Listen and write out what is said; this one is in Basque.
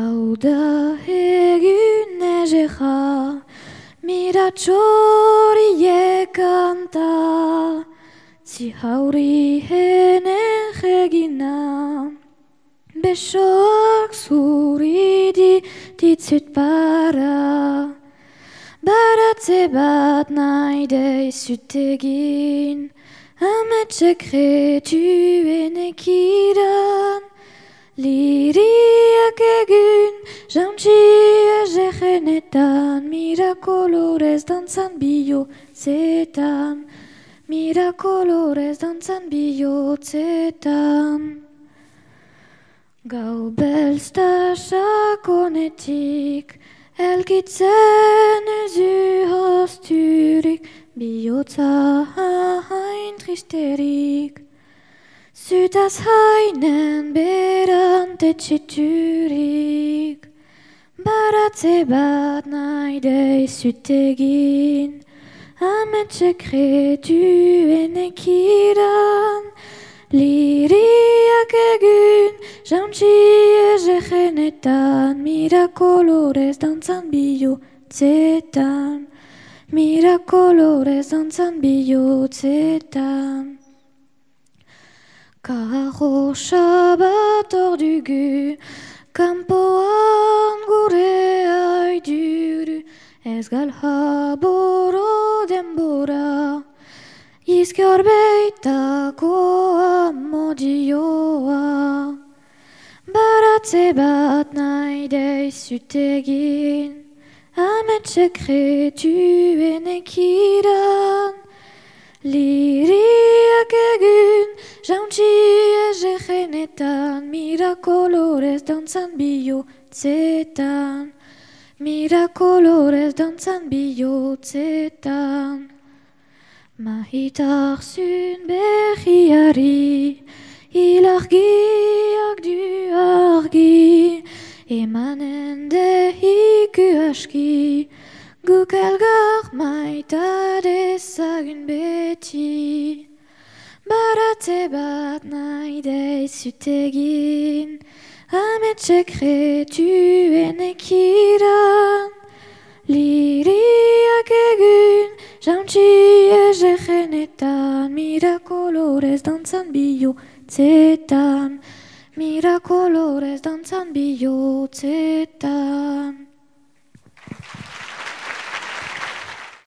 Hau da egun ezeja, mira txoriek kanta, zi hauri hene egina, besoak zuri ditzut para, baratze bat nahi deizut egin, ametxe kretuen ekiran, ezegenetan, mirakolorez dantzan bihotzetan, mirakolorez dantzan bihotzetan. Gau belzta sakonetik, elkitzen ezu hosturik, bihotza hain tristerik. Zutaz hainen berante txiturik, baratze bat nahi deizut egin, ametxe kretuen ekiran, liriak egun, jantzi ezegenetan, mirakolorez dantzan bihotzetan, mirakolorez dantzan bihotzetan. Karrosa bat ordugu, kanpoan galha boro denbora, izkior beitako amodioa. Baratze bat nahi deizut egin, ametxe kretuen ekiran, liriak egun, Jauntzi ezegenetan, mirakolorez dantzan bihotzetan, mirakolorez dantzan bihotzetan. Mahitar zun behiari, ilargiak du argi, emanen dehiku aski, guk elgar maita dezagun beti. Baratze bat nahi deizut egin, ametxe kretuen ekiran. Liriak egun, jantzi ezegenetan, mirakolorez dantzan bihotzetan, mirakolorez dantzan bihotzetan.